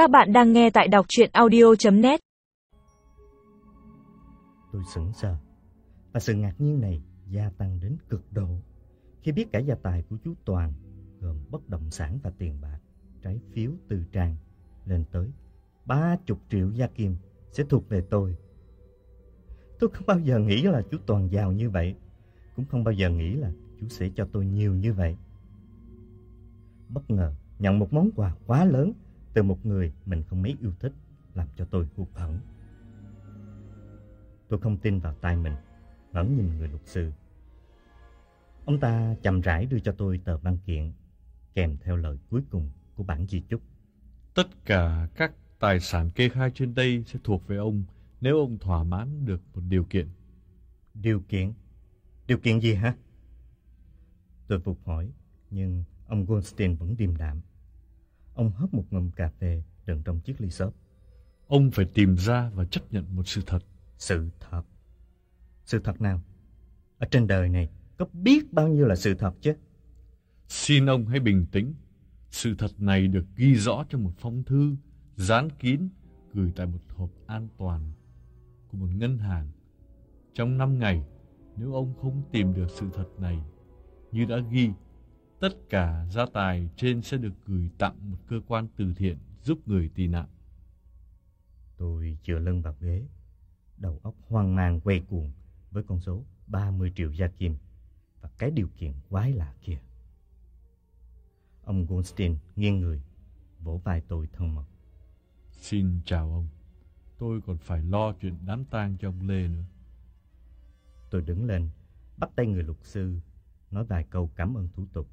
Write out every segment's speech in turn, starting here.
Các bạn đang nghe tại đọc chuyện audio.net Tôi sững sờ và sự ngạc nhiên này gia tăng đến cực độ khi biết cả gia tài của chú Toàn gồm bất động sản và tiền bạc, trái phiếu tư trang lên tới ba chục triệu gia kim sẽ thuộc về tôi. Tôi không bao giờ nghĩ là chú Toàn giàu như vậy, cũng không bao giờ nghĩ là chú sẽ cho tôi nhiều như vậy. Bất ngờ nhận một món quà quá lớn từ một người mình không mấy yêu thích làm cho tôi hụt hẫng. Tôi không tin vào tai mình, ngẩng nhìn người luật sư. Ông ta chậm rãi đưa cho tôi tờ văn kiện kèm theo lời cuối cùng của bản di chúc. Tất cả các tài sản kê khai trên đây sẽ thuộc về ông nếu ông thỏa mãn được một điều kiện. Điều kiện? Điều kiện gì hả? Tôi phục hỏi, nhưng ông Goldstein vẫn điềm đạm. Ông hớp một ngụm cà phê đựng trong chiếc ly xốp. Ông phải tìm ra và chấp nhận một sự thật. Sự thật? Sự thật nào? Ở trên đời này có biết bao nhiêu là sự thật chứ? Xin ông hãy bình tĩnh. Sự thật này được ghi rõ trong một phong thư dán kín gửi tại một hộp an toàn của một ngân hàng. Trong 5 ngày, nếu ông không tìm được sự thật này như đã ghi, tất cả gia tài trên sẽ được gửi tặng một cơ quan từ thiện giúp người tị nạn. Tôi chừa lưng vào ghế, đầu óc hoang mang quay cuồng với con số 30 triệu gia kim và cái điều kiện quái lạ kia. Ông Goldstein nghiêng người, vỗ vai tôi thân mật. Xin chào ông. Tôi còn phải lo chuyện đám tang cho ông Lê nữa. Tôi đứng lên, bắt tay người luật sư, nói vài câu cảm ơn thủ tục.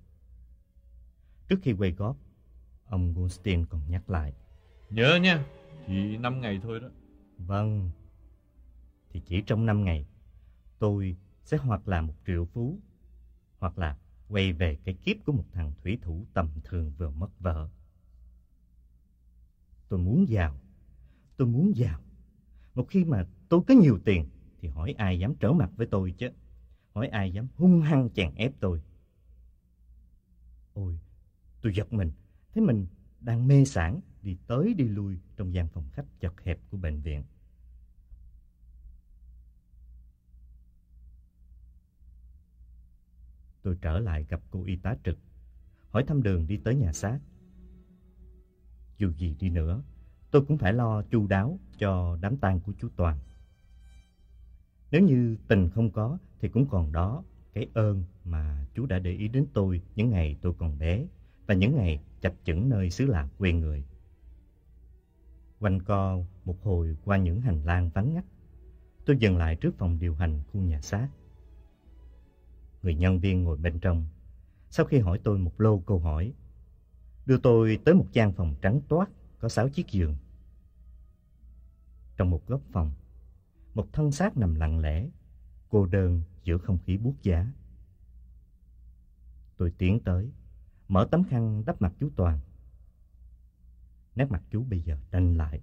Trước khi quay góp, ông Goldstein còn nhắc lại. Nhớ nha, chỉ 5 ngày thôi đó. Vâng, thì chỉ trong 5 ngày, tôi sẽ hoặc là một triệu phú, hoặc là quay về cái kiếp của một thằng thủy thủ tầm thường vừa mất vợ. Tôi muốn giàu, tôi muốn giàu. Một khi mà tôi có nhiều tiền thì hỏi ai dám trở mặt với tôi chứ. Hỏi ai dám hung hăng chèn ép tôi. Ôi, tôi giật mình, thấy mình đang mê sản đi tới đi lui trong gian phòng khách chật hẹp của bệnh viện. Tôi trở lại gặp cô y tá trực, hỏi thăm đường đi tới nhà xác. Dù gì đi nữa, tôi cũng phải lo chu đáo cho đám tang của chú Toàn. Nếu như tình không có thì cũng còn đó cái ơn mà chú đã để ý đến tôi những ngày tôi còn bé và những ngày chập chững nơi xứ lạ quê người. Quanh co một hồi qua những hành lang vắng ngắt, tôi dừng lại trước phòng điều hành khu nhà xác. Người nhân viên ngồi bên trong, sau khi hỏi tôi một lô câu hỏi, đưa tôi tới một gian phòng trắng toát có sáu chiếc giường. Trong một góc phòng, một thân xác nằm lặng lẽ, cô đơn giữa không khí buốt giá. Tôi tiến tới, mở tấm khăn đắp mặt chú Toàn. Nét mặt chú bây giờ đanh lại,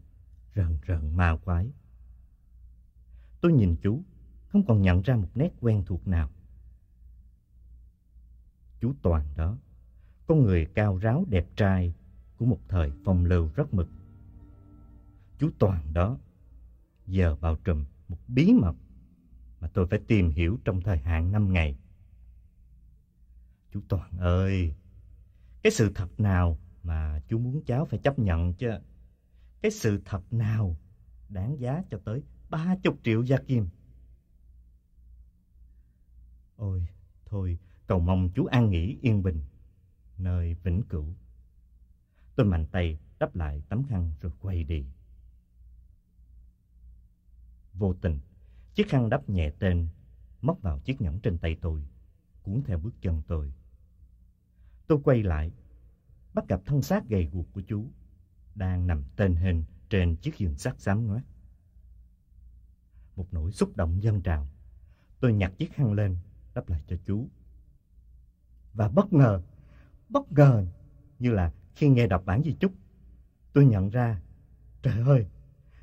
rờn rợn ma quái. Tôi nhìn chú, không còn nhận ra một nét quen thuộc nào. Chú Toàn đó, con người cao ráo đẹp trai của một thời phong lưu rất mực. Chú Toàn đó, giờ bao trùm một bí mật mà tôi phải tìm hiểu trong thời hạn 5 ngày. Chú Toàn ơi, cái sự thật nào mà chú muốn cháu phải chấp nhận chứ? Cái sự thật nào đáng giá cho tới 30 triệu gia kim? Ôi, thôi, cầu mong chú an nghỉ yên bình, nơi vĩnh cửu. Tôi mạnh tay đắp lại tấm khăn rồi quay đi. Vô tình, chiếc khăn đắp nhẹ tên móc vào chiếc nhẫn trên tay tôi, cuốn theo bước chân tôi. Tôi quay lại, bắt gặp thân xác gầy guộc của chú đang nằm tên hình trên chiếc giường sắt xám ngoét. Một nỗi xúc động dâng trào, tôi nhặt chiếc khăn lên, đắp lại cho chú. Và bất ngờ, bất ngờ như là khi nghe đọc bản di chúc, tôi nhận ra, trời ơi,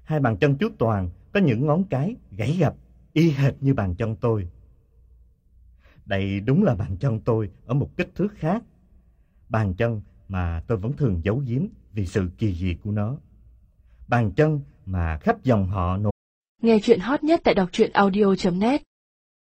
hai bàn chân chú Toàn có những ngón cái gãy gập y hệt như bàn chân tôi. Đây đúng là bàn chân tôi ở một kích thước khác. Bàn chân mà tôi vẫn thường giấu giếm vì sự kỳ dị của nó. bàn chân mà khắp dòng họ nổi. Nghe chuyện hot nhất tại đọc truyện audio.net